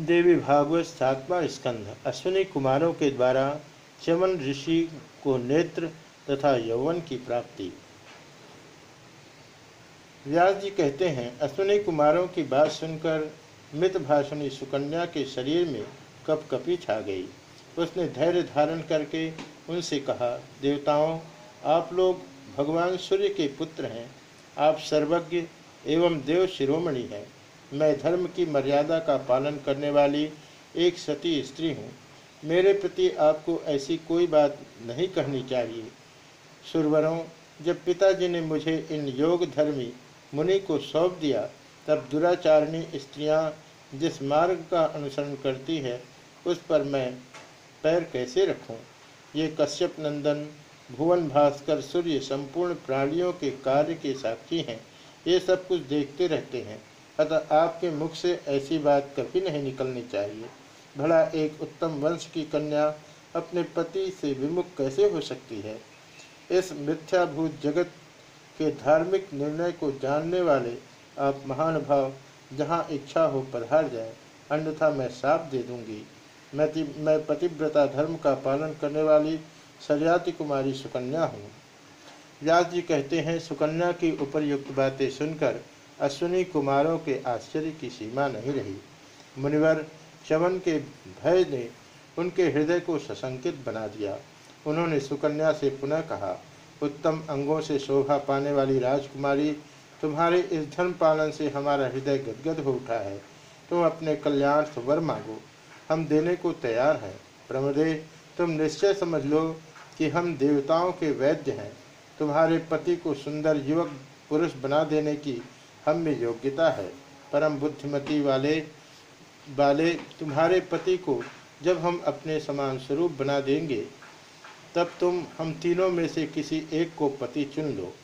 देवी भागवत सातवां स्कंध। अश्विनी कुमारों के द्वारा चमन ऋषि को नेत्र तथा यौवन की प्राप्ति। व्यास जी कहते हैं, अश्विनी कुमारों की बात सुनकर मित भाषणी सुकन्या के शरीर में कप कपी छा गई। उसने धैर्य धारण करके उनसे कहा, देवताओं, आप लोग भगवान सूर्य के पुत्र हैं। आप सर्वज्ञ एवं देव शिरोमणि हैं। मैं धर्म की मर्यादा का पालन करने वाली एक सती स्त्री हूँ। मेरे प्रति आपको ऐसी कोई बात नहीं कहनी चाहिए। सुरवरों, जब पिताजी ने मुझे इन योग धर्मी मुनि को सौंप दिया, तब दुराचारणी स्त्रियाँ जिस मार्ग का अनुसरण करती है, उस पर मैं पैर कैसे रखूँ? ये कश्यप नंदन, भुवन भास्कर, सूर्य संपूर्ण प्राणियों के कार्य के साक्षी हैं। ये सब कुछ देखते रहते हैं। अतः आपके मुख से ऐसी बात कभी नहीं निकलनी चाहिए। भला एक उत्तम वंश की कन्या अपने पति से विमुख कैसे हो सकती है? इस मिथ्याभूत जगत के धार्मिक निर्णय को जानने वाले आप महान भाव जहाँ इच्छा हो पधार जाए, अन्यथा मैं साप दे दूँगी। मैं मैं पतिव्रता धर्म का पालन करने वाली सरयाति कुमारी सुकन्या हूँ। व्यास जी कहते हैं, सुकन्या की उपरयुक्त बातें सुनकर अश्विनी कुमारों के आश्चर्य की सीमा नहीं रही। मुनिवर चवन के भय ने उनके हृदय को सशंकित बना दिया। उन्होंने सुकन्या से पुनः कहा, उत्तम अंगों से शोभा पाने वाली राजकुमारी, तुम्हारे इस धर्म पालन से हमारा हृदय गदगद हो उठा है। तुम अपने कल्याण वर मांगो। हम देने को तैयार हैं। प्रमदे, तुम निश्चय समझ लो कि हम देवताओं के वैद्य हैं। तुम्हारे पति को सुंदर युवक पुरुष बना देने की हम में योग्यता है। परम बुद्धिमती वाले वाले तुम्हारे पति को जब हम अपने समान स्वरूप बना देंगे, तब तुम, हम तीनों में से किसी एक को पति चुन लो।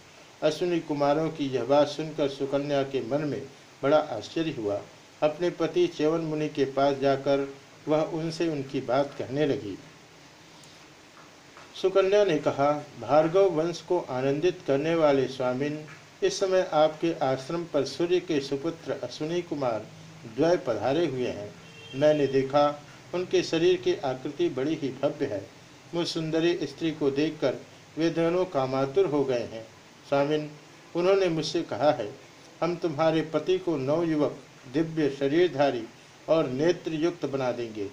अश्विनी कुमारों की यह बात सुनकर सुकन्या के मन में बड़ा आश्चर्य हुआ। अपने पति चेवन मुनि के पास जाकर वह उनसे उनकी बात कहने लगी। सुकन्या ने कहा, भार्गव वंश को आनंदित करने वाले स्वामिन इस समय आपके आश्रम पर सूर्य के सुपुत्र अश्विनी कुमार द्वय पधारे हुए हैं। मैंने देखा, उनके शरीर की आकृति बड़ी ही भव्य है। मुझ सुंदरी स्त्री को देखकर वे दोनों कामातुर हो गए हैं। स्वामिन, उन्होंने मुझसे कहा है, हम तुम्हारे पति को नवयुवक दिव्य शरीरधारी और नेत्र युक्त बना देंगे।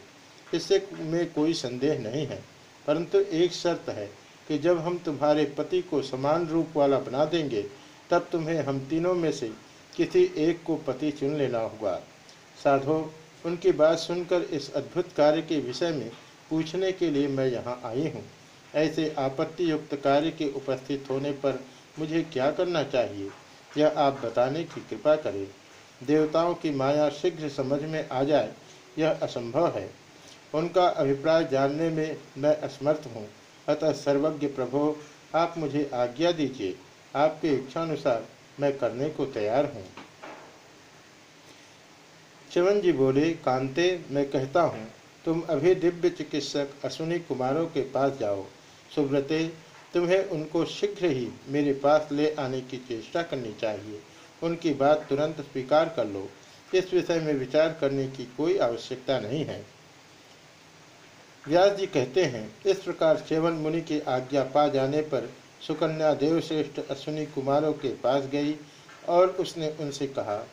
इससे में कोई संदेह नहीं है। परंतु एक शर्त है कि जब हम तुम्हारे पति को समान रूप वाला बना देंगे तब तुम्हें हम तीनों में से किसी एक को पति चुन लेना होगा। साधो, उनकी बात सुनकर इस अद्भुत कार्य के विषय में पूछने के लिए मैं यहाँ आई हूँ। ऐसे आपत्ति युक्त कार्य के उपस्थित होने पर मुझे क्या करना चाहिए, यह आप बताने की कृपा करें। देवताओं की माया शीघ्र समझ में आ जाए, यह असंभव है। उनका अभिप्राय जानने में मैं असमर्थ हूँ। अतः सर्वज्ञ प्रभो, आप मुझे आज्ञा दीजिए। आपकी इच्छानुसार मैं करने को तैयार हूँ। चिवन जी बोले, कांते, मैं कहता हूँ, तुम अभी दिव्य चिकित्सक अश्विनी कुमारों के पास जाओ। सुब्रते तुम्हें उनको शीघ्र ही मेरे पास ले आने की चेष्टा करनी चाहिए। उनकी बात तुरंत स्वीकार कर लो। इस विषय में विचार करने की कोई आवश्यकता नहीं है। व्यास जी कहते हैं, इस प्रकार सेवन मुनि की आज्ञा पा जाने पर सुकन्या देवश्रेष्ठ अश्विनी कुमारों के पास गई और उसने उनसे कहा,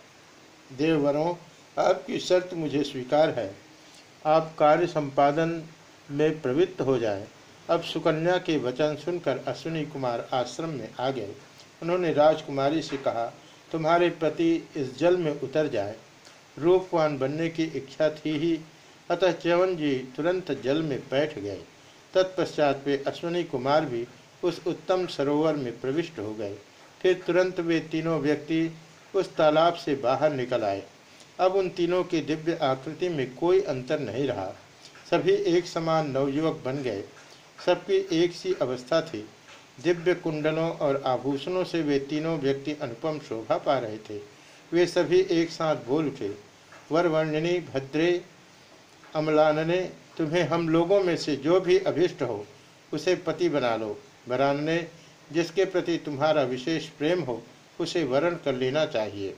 देववरों, आपकी शर्त मुझे स्वीकार है। आप कार्य संपादन में प्रवृत्त हो जाए। अब सुकन्या के वचन सुनकर अश्विनी कुमार आश्रम में आ गए। उन्होंने राजकुमारी से कहा, तुम्हारे पति इस जल में उतर जाए। रूपवान बनने की इच्छा थी ही। अतः च्यवन जी तुरंत जल में बैठ गए। तत्पश्चात वे अश्विनी कुमार भी उस उत्तम सरोवर में प्रविष्ट हो गए। फिर तुरंत वे तीनों व्यक्ति उस तालाब से बाहर निकल आए। अब उन तीनों की दिव्य आकृति में कोई अंतर नहीं रहा। सभी एक समान नवयुवक बन गए। सबकी एक सी अवस्था थी। दिव्य कुंडलों और आभूषणों से वे तीनों व्यक्ति अनुपम शोभा पा रहे थे। वे सभी एक साथ बोल उठे, वरवर्णिनी, भद्रे, अमलानने, तुम्हें हम लोगों में से जो भी अभिष्ट हो, उसे पति बना लो। वरान ने जिसके प्रति तुम्हारा विशेष प्रेम हो उसे वरण कर लेना चाहिए।